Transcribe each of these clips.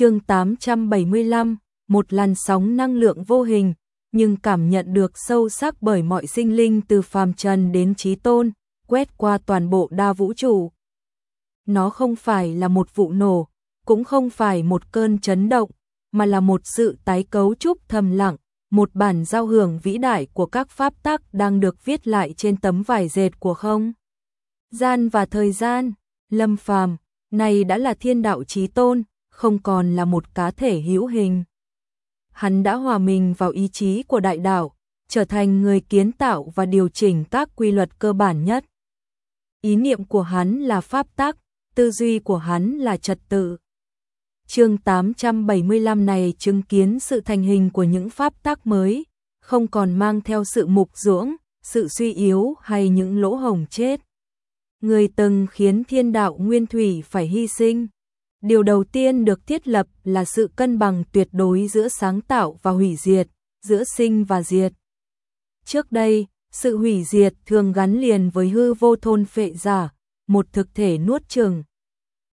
chương 875, một làn sóng năng lượng vô hình, nhưng cảm nhận được sâu sắc bởi mọi sinh linh từ phàm trần đến trí tôn, quét qua toàn bộ đa vũ trụ. Nó không phải là một vụ nổ, cũng không phải một cơn chấn động, mà là một sự tái cấu trúc thầm lặng, một bản giao hưởng vĩ đại của các pháp tắc đang được viết lại trên tấm vải dệt của không. Gian và thời gian, lâm phàm, này đã là thiên đạo trí tôn, không còn là một cá thể hữu hình. Hắn đã hòa mình vào ý chí của đại đạo, trở thành người kiến tạo và điều chỉnh các quy luật cơ bản nhất. Ý niệm của hắn là pháp tắc, tư duy của hắn là trật tự. Chương 875 này chứng kiến sự thành hình của những pháp tắc mới, không còn mang theo sự mục dưỡng, sự suy yếu hay những lỗ hổng chết. Người từng khiến thiên đạo nguyên thủy phải hy sinh. Điều đầu tiên được thiết lập là sự cân bằng tuyệt đối giữa sáng tạo và hủy diệt, giữa sinh và diệt. Trước đây, sự hủy diệt thường gắn liền với hư vô thôn phệ giả, một thực thể nuốt chừng.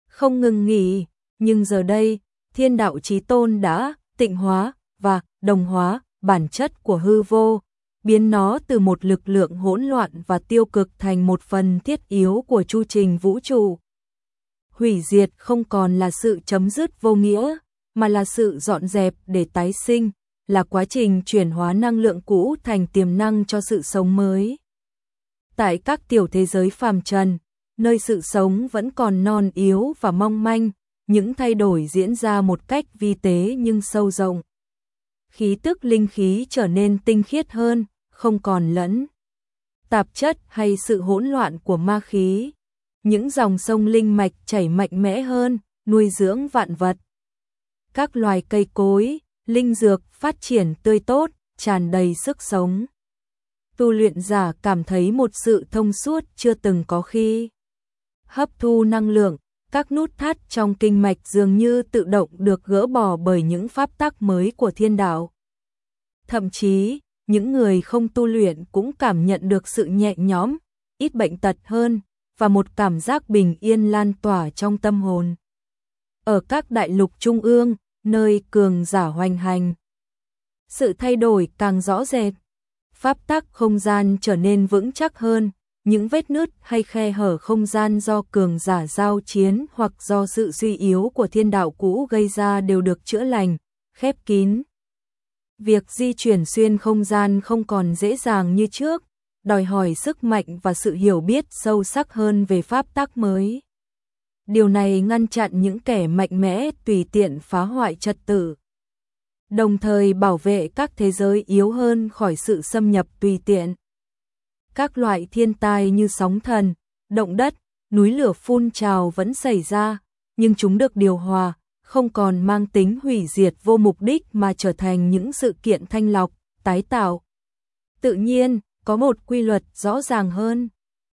Không ngừng nghỉ, nhưng giờ đây, thiên đạo trí tôn đã tịnh hóa và đồng hóa bản chất của hư vô, biến nó từ một lực lượng hỗn loạn và tiêu cực thành một phần thiết yếu của chu trình vũ trụ. Hủy diệt không còn là sự chấm dứt vô nghĩa, mà là sự dọn dẹp để tái sinh, là quá trình chuyển hóa năng lượng cũ thành tiềm năng cho sự sống mới. Tại các tiểu thế giới phàm trần, nơi sự sống vẫn còn non yếu và mong manh, những thay đổi diễn ra một cách vi tế nhưng sâu rộng. Khí tức linh khí trở nên tinh khiết hơn, không còn lẫn tạp chất hay sự hỗn loạn của ma khí. Những dòng sông linh mạch chảy mạnh mẽ hơn, nuôi dưỡng vạn vật. Các loài cây cối, linh dược phát triển tươi tốt, tràn đầy sức sống. Tu luyện giả cảm thấy một sự thông suốt chưa từng có khi. Hấp thu năng lượng, các nút thắt trong kinh mạch dường như tự động được gỡ bỏ bởi những pháp tắc mới của thiên đạo. Thậm chí, những người không tu luyện cũng cảm nhận được sự nhẹ nhõm, ít bệnh tật hơn và một cảm giác bình yên lan tỏa trong tâm hồn. Ở các đại lục trung ương, nơi cường giả hoành hành, sự thay đổi càng rõ rệt. Pháp tắc không gian trở nên vững chắc hơn, những vết nứt hay khe hở không gian do cường giả giao chiến hoặc do sự suy yếu của thiên đạo cũ gây ra đều được chữa lành, khép kín. Việc di chuyển xuyên không gian không còn dễ dàng như trước, đòi hỏi sức mạnh và sự hiểu biết sâu sắc hơn về pháp tắc mới. Điều này ngăn chặn những kẻ mạnh mẽ tùy tiện phá hoại trật tự, đồng thời bảo vệ các thế giới yếu hơn khỏi sự xâm nhập tùy tiện các loại thiên tai như sóng thần, động đất, núi lửa phun trào vẫn xảy ra, nhưng chúng được điều hòa, không còn mang tính hủy diệt vô mục đích mà trở thành những sự kiện thanh lọc, tái tạo. Tự nhiên, có một quy luật rõ ràng hơn.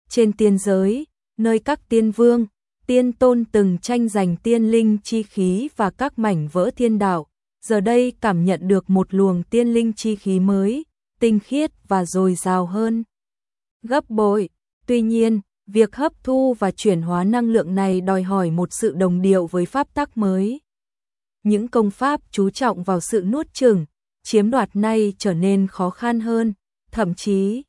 Trên tiên giới, nơi các tiên vương, tiên tôn từng tranh giành tiên linh chi khí và các mảnh vỡ thiên đạo, giờ đây cảm nhận được một luồng tiên linh chi khí mới, tinh khiết và dồi dào hơn gấp bội. Tuy nhiên, việc hấp thu và chuyển hóa năng lượng này đòi hỏi một sự đồng điệu với pháp tắc mới. Những công pháp chú trọng vào sự nuốt chửng, chiếm đoạt này trở nên khó khăn hơn, thậm chí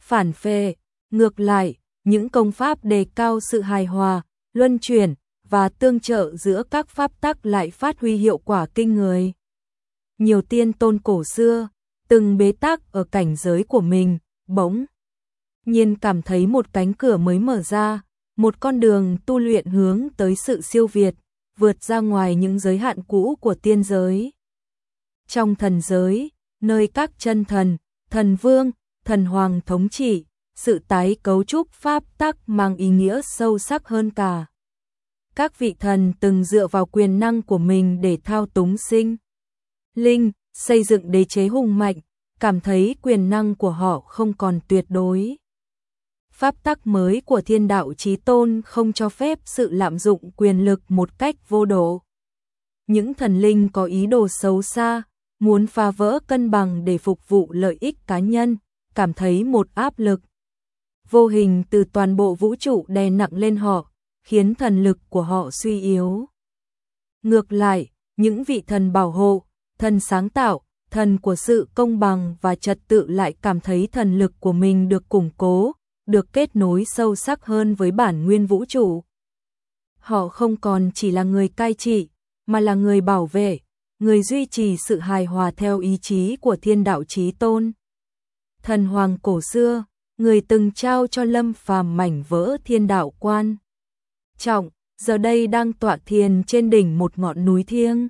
phản phê, Ngược lại, những công pháp đề cao sự hài hòa, luân chuyển và tương trợ giữa các pháp tắc lại phát huy hiệu quả kinh người. Nhiều tiên tôn cổ xưa từng bế tắc ở cảnh giới của mình, bỗng nhiên cảm thấy một cánh cửa mới mở ra, một con đường tu luyện hướng tới sự siêu việt, vượt ra ngoài những giới hạn cũ của tiên giới. Trong thần giới, nơi các chân thần, thần vương, thần hoàng thống trị, sự tái cấu trúc pháp tắc mang ý nghĩa sâu sắc hơn cả. Các vị thần từng dựa vào quyền năng của mình để thao túng sinh. Linh, xây dựng đế chế hùng mạnh, cảm thấy quyền năng của họ không còn tuyệt đối pháp tắc mới của thiên đạo chí tôn không cho phép sự lạm dụng quyền lực một cách vô độ. Những thần linh có ý đồ xấu xa, muốn phá vỡ cân bằng để phục vụ lợi ích cá nhân, cảm thấy một áp lực vô hình từ toàn bộ vũ trụ đè nặng lên họ, khiến thần lực của họ suy yếu. Ngược lại, những vị thần bảo hộ, thần sáng tạo, thần của sự công bằng và trật tự lại cảm thấy thần lực của mình được củng cố, được kết nối sâu sắc hơn với bản nguyên vũ trụ. Họ không còn chỉ là người cai trị, mà là người bảo vệ, người duy trì sự hài hòa theo ý chí của thiên đạo chí tôn. Thần hoàng cổ xưa, người từng trao cho Lâm Phàm mảnh vỡ thiên đạo quan. Trọng, giờ đây đang tọa thiền trên đỉnh một ngọn núi thiêng.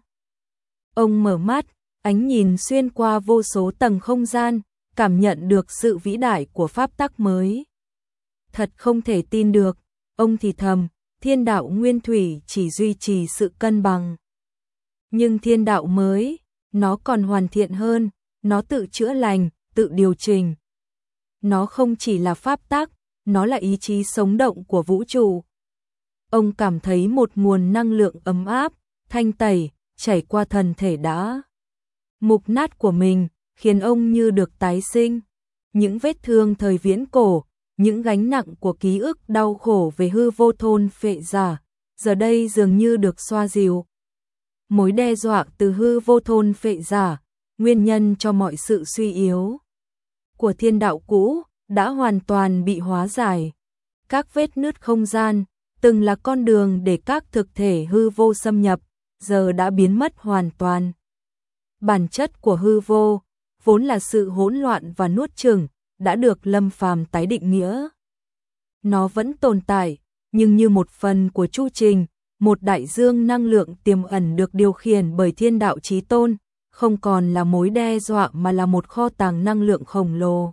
Ông mở mắt, ánh nhìn xuyên qua vô số tầng không gian, cảm nhận được sự vĩ đại của pháp tắc mới. Thật không thể tin được, ông thì thầm, thiên đạo nguyên thủy chỉ duy trì sự cân bằng. Nhưng thiên đạo mới, nó còn hoàn thiện hơn, nó tự chữa lành, tự điều chỉnh. Nó không chỉ là pháp tắc, nó là ý chí sống động của vũ trụ. Ông cảm thấy một nguồn năng lượng ấm áp, thanh tẩy, chảy qua thần thể đã mục nát của mình, khiến ông như được tái sinh. Những vết thương thời viễn cổ, những gánh nặng của ký ức đau khổ về hư vô thôn phệ giả, giờ đây dường như được xoa dịu. Mối đe dọa từ hư vô thôn phệ giả, nguyên nhân cho mọi sự suy yếu của thiên đạo cũ đã hoàn toàn bị hóa giải. Các vết nứt không gian, từng là con đường để các thực thể hư vô xâm nhập, giờ đã biến mất hoàn toàn. Bản chất của hư vô, vốn là sự hỗn loạn và nuốt chửng, đã được Lâm Phàm tái định nghĩa. Nó vẫn tồn tại, nhưng như một phần của chu trình, một đại dương năng lượng tiềm ẩn được điều khiển bởi thiên đạo trí tôn, không còn là mối đe dọa mà là một kho tàng năng lượng khổng lồ.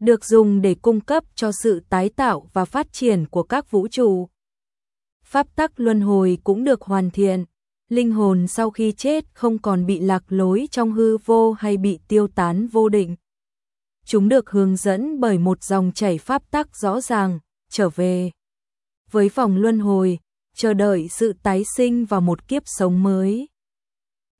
Được dùng để cung cấp cho sự tái tạo và phát triển của các vũ trụ. Pháp tắc luân hồi cũng được hoàn thiện, linh hồn sau khi chết không còn bị lạc lối trong hư vô hay bị tiêu tán vô định. Chúng được hướng dẫn bởi một dòng chảy pháp tắc rõ ràng, trở về. Với vòng luân hồi, chờ đợi sự tái sinh vào một kiếp sống mới.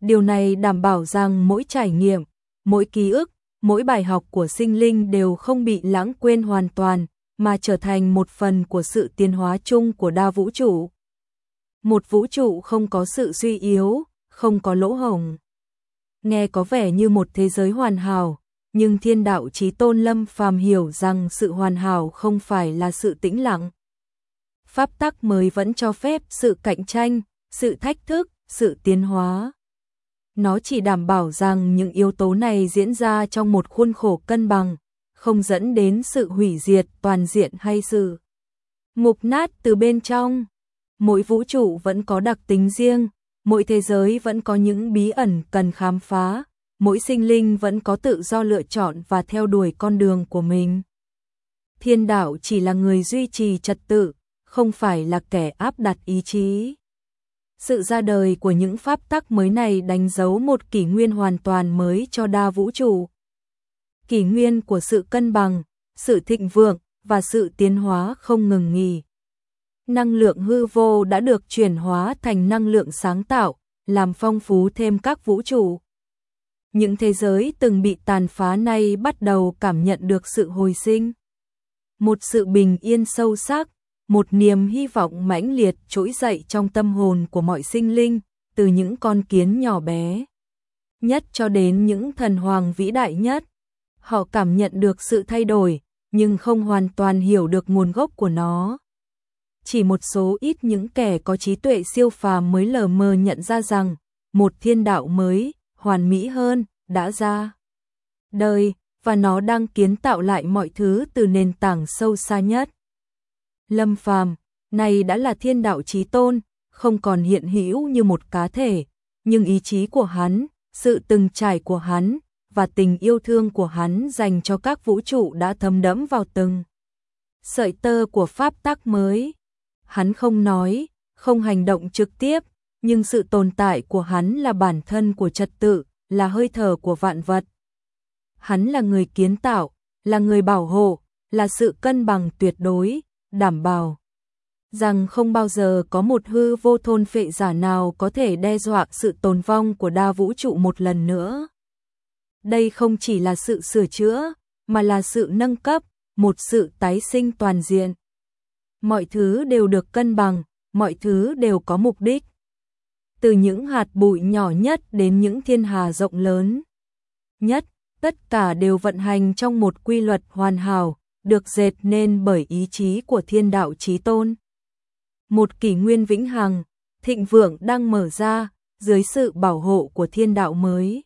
Điều này đảm bảo rằng mỗi trải nghiệm, mỗi ký ức, mỗi bài học của sinh linh đều không bị lãng quên hoàn toàn, mà trở thành một phần của sự tiến hóa chung của đa vũ trụ. Một vũ trụ không có sự suy yếu, không có lỗ hổng. Nghe có vẻ như một thế giới hoàn hảo, nhưng thiên đạo chí tôn lâm phàm hiểu rằng sự hoàn hảo không phải là sự tĩnh lặng. Pháp tắc mới vẫn cho phép sự cạnh tranh, sự thách thức, sự tiến hóa. Nó chỉ đảm bảo rằng những yếu tố này diễn ra trong một khuôn khổ cân bằng, không dẫn đến sự hủy diệt toàn diện hay sự mục nát từ bên trong. Mỗi vũ trụ vẫn có đặc tính riêng, mỗi thế giới vẫn có những bí ẩn cần khám phá, mỗi sinh linh vẫn có tự do lựa chọn và theo đuổi con đường của mình. Thiên đạo chỉ là người duy trì trật tự, không phải là kẻ áp đặt ý chí. Sự ra đời của những pháp tắc mới này đánh dấu một kỷ nguyên hoàn toàn mới cho đa vũ trụ. Kỷ nguyên của sự cân bằng, sự thịnh vượng và sự tiến hóa không ngừng nghỉ. Năng lượng hư vô đã được chuyển hóa thành năng lượng sáng tạo, làm phong phú thêm các vũ trụ. Những thế giới từng bị tàn phá nay bắt đầu cảm nhận được sự hồi sinh. Một sự bình yên sâu sắc, một niềm hy vọng mãnh liệt trỗi dậy trong tâm hồn của mọi sinh linh, từ những con kiến nhỏ bé nhất cho đến những thần hoàng vĩ đại nhất. Họ cảm nhận được sự thay đổi, nhưng không hoàn toàn hiểu được nguồn gốc của nó. Chỉ một số ít những kẻ có trí tuệ siêu phàm mới lờ mờ nhận ra rằng, một thiên đạo mới, hoàn mỹ hơn, đã ra đời, và nó đang kiến tạo lại mọi thứ từ nền tảng sâu xa nhất. Lâm Phàm, này đã là thiên đạo chí tôn, không còn hiện hữu như một cá thể, nhưng ý chí của hắn, sự từng trải của hắn và tình yêu thương của hắn dành cho các vũ trụ đã thấm đẫm vào từng sợi tơ của pháp tắc mới. Hắn không nói, không hành động trực tiếp, nhưng sự tồn tại của hắn là bản thân của trật tự, là hơi thở của vạn vật. Hắn là người kiến tạo, là người bảo hộ, là sự cân bằng tuyệt đối, đảm bảo rằng không bao giờ có một hư vô thôn phệ giả nào có thể đe dọa sự tồn vong của đa vũ trụ một lần nữa. Đây không chỉ là sự sửa chữa, mà là sự nâng cấp, một sự tái sinh toàn diện. Mọi thứ đều được cân bằng, mọi thứ đều có mục đích. từ những hạt bụi nhỏ nhất đến những thiên hà rộng lớn nhất, tất cả đều vận hành trong một quy luật hoàn hảo, được dệt nên bởi ý chí của thiên đạo chí tôn. Một kỷ nguyên vĩnh hằng, thịnh vượng đang mở ra, dưới sự bảo hộ của thiên đạo mới.